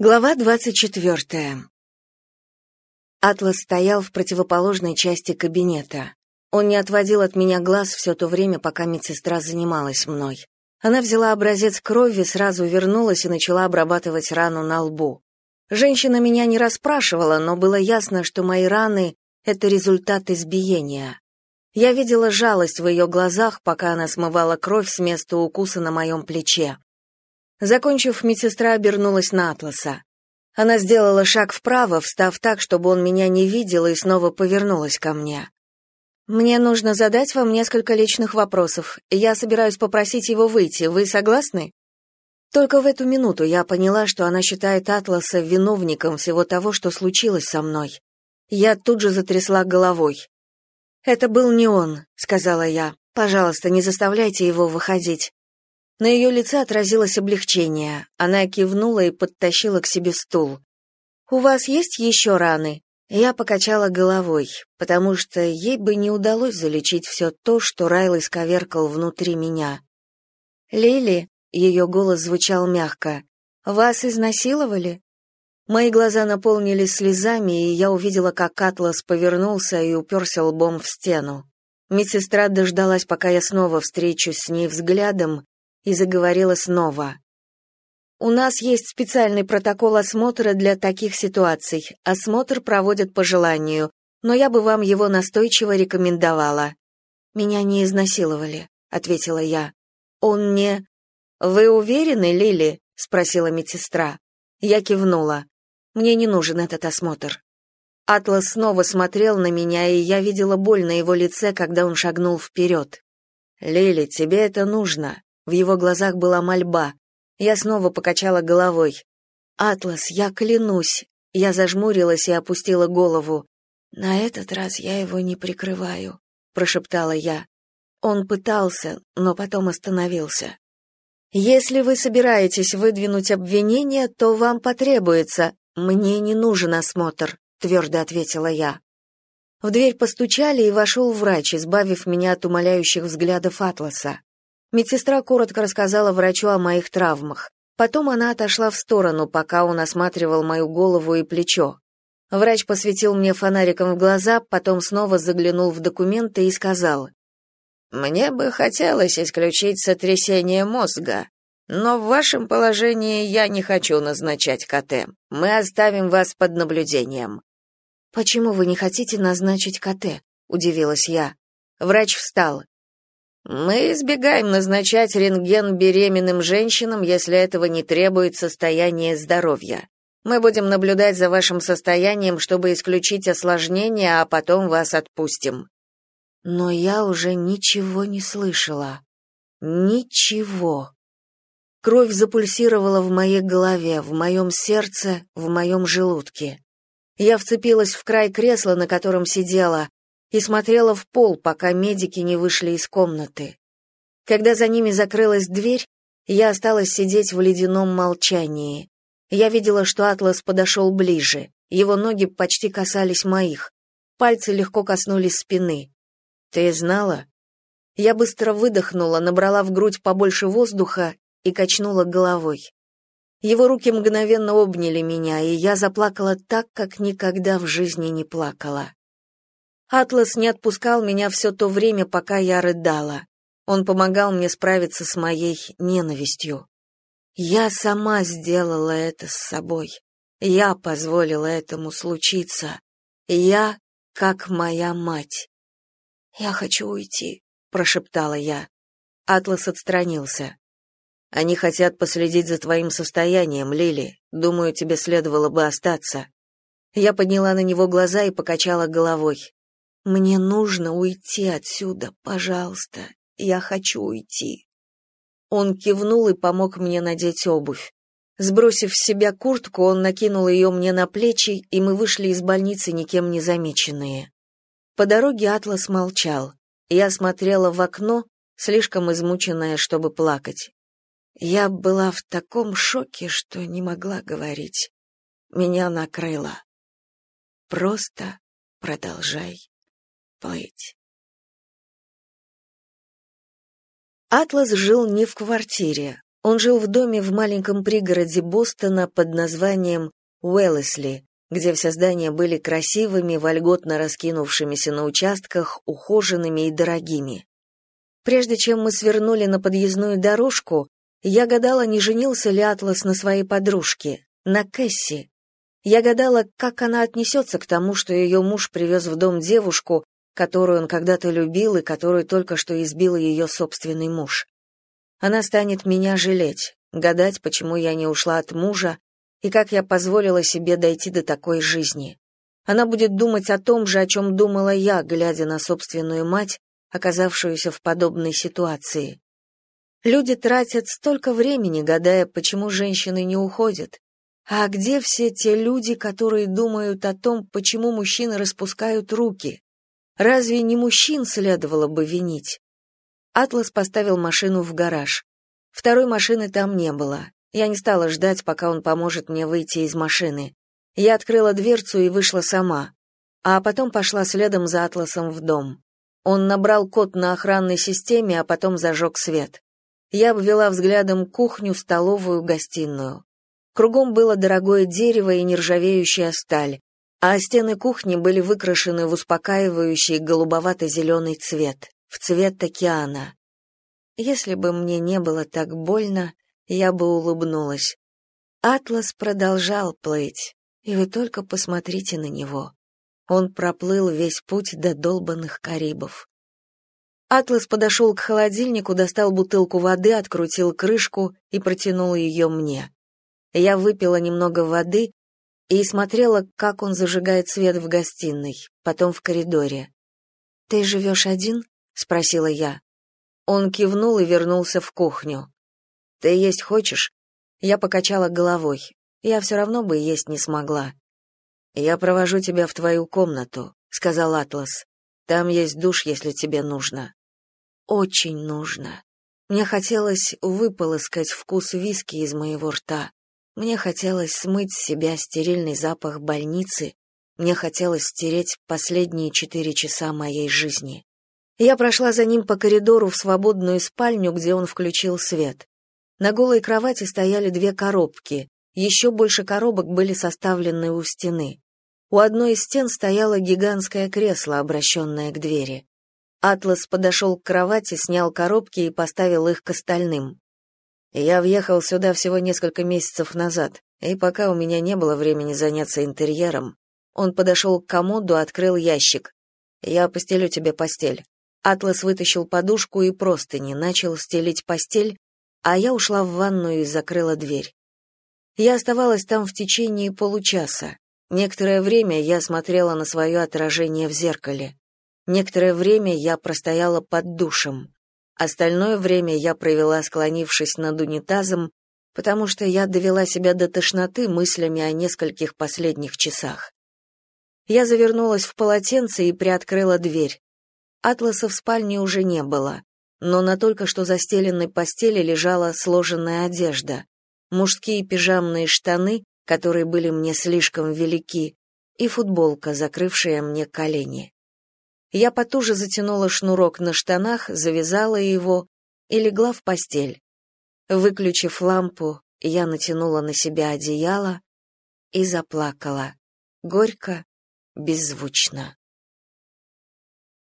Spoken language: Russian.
Глава двадцать четвертая. Атлас стоял в противоположной части кабинета. Он не отводил от меня глаз все то время, пока медсестра занималась мной. Она взяла образец крови, сразу вернулась и начала обрабатывать рану на лбу. Женщина меня не расспрашивала, но было ясно, что мои раны — это результат избиения. Я видела жалость в ее глазах, пока она смывала кровь с места укуса на моем плече. Закончив, медсестра обернулась на Атласа. Она сделала шаг вправо, встав так, чтобы он меня не видел, и снова повернулась ко мне. «Мне нужно задать вам несколько личных вопросов. Я собираюсь попросить его выйти. Вы согласны?» Только в эту минуту я поняла, что она считает Атласа виновником всего того, что случилось со мной. Я тут же затрясла головой. «Это был не он», — сказала я. «Пожалуйста, не заставляйте его выходить. На ее лице отразилось облегчение. Она кивнула и подтащила к себе стул. «У вас есть еще раны?» Я покачала головой, потому что ей бы не удалось залечить все то, что Райл исковеркал внутри меня. «Лили», — ее голос звучал мягко, — «вас изнасиловали?» Мои глаза наполнились слезами, и я увидела, как Атлас повернулся и уперся лбом в стену. Медсестра дождалась, пока я снова встречусь с ней взглядом, и заговорила снова. У нас есть специальный протокол осмотра для таких ситуаций. Осмотр проводят по желанию, но я бы вам его настойчиво рекомендовала. Меня не изнасиловали, ответила я. Он не Вы уверены, Лили? спросила медсестра. Я кивнула. Мне не нужен этот осмотр. Атлас снова смотрел на меня, и я видела боль на его лице, когда он шагнул вперед. «Лили, тебе это нужно. В его глазах была мольба. Я снова покачала головой. «Атлас, я клянусь!» Я зажмурилась и опустила голову. «На этот раз я его не прикрываю», — прошептала я. Он пытался, но потом остановился. «Если вы собираетесь выдвинуть обвинение, то вам потребуется. Мне не нужен осмотр», — твердо ответила я. В дверь постучали, и вошел врач, избавив меня от умоляющих взглядов Атласа. Медсестра коротко рассказала врачу о моих травмах. Потом она отошла в сторону, пока он осматривал мою голову и плечо. Врач посветил мне фонариком в глаза, потом снова заглянул в документы и сказал: "Мне бы хотелось исключить сотрясение мозга, но в вашем положении я не хочу назначать КТ. Мы оставим вас под наблюдением". "Почему вы не хотите назначить КТ?" удивилась я. Врач встал. Мы избегаем назначать рентген беременным женщинам, если этого не требует состояние здоровья. Мы будем наблюдать за вашим состоянием, чтобы исключить осложнения, а потом вас отпустим. Но я уже ничего не слышала. Ничего. Кровь запульсировала в моей голове, в моем сердце, в моем желудке. Я вцепилась в край кресла, на котором сидела, и смотрела в пол, пока медики не вышли из комнаты. Когда за ними закрылась дверь, я осталась сидеть в ледяном молчании. Я видела, что Атлас подошел ближе. Его ноги почти касались моих. Пальцы легко коснулись спины. «Ты знала?» Я быстро выдохнула, набрала в грудь побольше воздуха и качнула головой. Его руки мгновенно обняли меня, и я заплакала так, как никогда в жизни не плакала. Атлас не отпускал меня все то время, пока я рыдала. Он помогал мне справиться с моей ненавистью. Я сама сделала это с собой. Я позволила этому случиться. Я, как моя мать. «Я хочу уйти», — прошептала я. Атлас отстранился. «Они хотят последить за твоим состоянием, Лили. Думаю, тебе следовало бы остаться». Я подняла на него глаза и покачала головой. Мне нужно уйти отсюда, пожалуйста. Я хочу уйти. Он кивнул и помог мне надеть обувь. Сбросив с себя куртку, он накинул ее мне на плечи, и мы вышли из больницы никем не замеченные. По дороге Атлас молчал. Я смотрела в окно, слишком измученная, чтобы плакать. Я была в таком шоке, что не могла говорить. Меня накрыло. Просто продолжай плыть. Атлас жил не в квартире. Он жил в доме в маленьком пригороде Бостона под названием Уэллесли, где все здания были красивыми, вольготно раскинувшимися на участках, ухоженными и дорогими. Прежде чем мы свернули на подъездную дорожку, я гадала, не женился ли Атлас на своей подружке, на Кэсси. Я гадала, как она отнесется к тому, что ее муж привез в дом девушку, которую он когда-то любил и которую только что избил ее собственный муж. Она станет меня жалеть, гадать, почему я не ушла от мужа и как я позволила себе дойти до такой жизни. Она будет думать о том же, о чем думала я, глядя на собственную мать, оказавшуюся в подобной ситуации. Люди тратят столько времени, гадая, почему женщины не уходят. А где все те люди, которые думают о том, почему мужчины распускают руки? Разве не мужчин следовало бы винить? Атлас поставил машину в гараж. Второй машины там не было. Я не стала ждать, пока он поможет мне выйти из машины. Я открыла дверцу и вышла сама, а потом пошла следом за Атласом в дом. Он набрал код на охранной системе, а потом зажег свет. Я обвела взглядом кухню, столовую, гостиную. Кругом было дорогое дерево и нержавеющая сталь, а стены кухни были выкрашены в успокаивающий голубовато-зеленый цвет, в цвет океана. Если бы мне не было так больно, я бы улыбнулась. Атлас продолжал плыть, и вы только посмотрите на него. Он проплыл весь путь до долбанных Карибов. Атлас подошел к холодильнику, достал бутылку воды, открутил крышку и протянул ее мне. Я выпила немного воды и смотрела, как он зажигает свет в гостиной, потом в коридоре. «Ты живешь один?» — спросила я. Он кивнул и вернулся в кухню. «Ты есть хочешь?» Я покачала головой. Я все равно бы есть не смогла. «Я провожу тебя в твою комнату», — сказал Атлас. «Там есть душ, если тебе нужно». «Очень нужно». Мне хотелось выполоскать вкус виски из моего рта. Мне хотелось смыть с себя стерильный запах больницы. Мне хотелось стереть последние четыре часа моей жизни. Я прошла за ним по коридору в свободную спальню, где он включил свет. На голой кровати стояли две коробки. Еще больше коробок были составлены у стены. У одной из стен стояло гигантское кресло, обращенное к двери. Атлас подошел к кровати, снял коробки и поставил их к остальным. Я въехал сюда всего несколько месяцев назад, и пока у меня не было времени заняться интерьером, он подошел к комоду, открыл ящик. «Я постелю тебе постель». Атлас вытащил подушку и простыни, начал стелить постель, а я ушла в ванную и закрыла дверь. Я оставалась там в течение получаса. Некоторое время я смотрела на свое отражение в зеркале. Некоторое время я простояла под душем. Остальное время я провела, склонившись над унитазом, потому что я довела себя до тошноты мыслями о нескольких последних часах. Я завернулась в полотенце и приоткрыла дверь. Атласа в спальне уже не было, но на только что застеленной постели лежала сложенная одежда. Мужские пижамные штаны, которые были мне слишком велики, и футболка, закрывшая мне колени. Я потуже затянула шнурок на штанах, завязала его и легла в постель. Выключив лампу, я натянула на себя одеяло и заплакала, горько, беззвучно.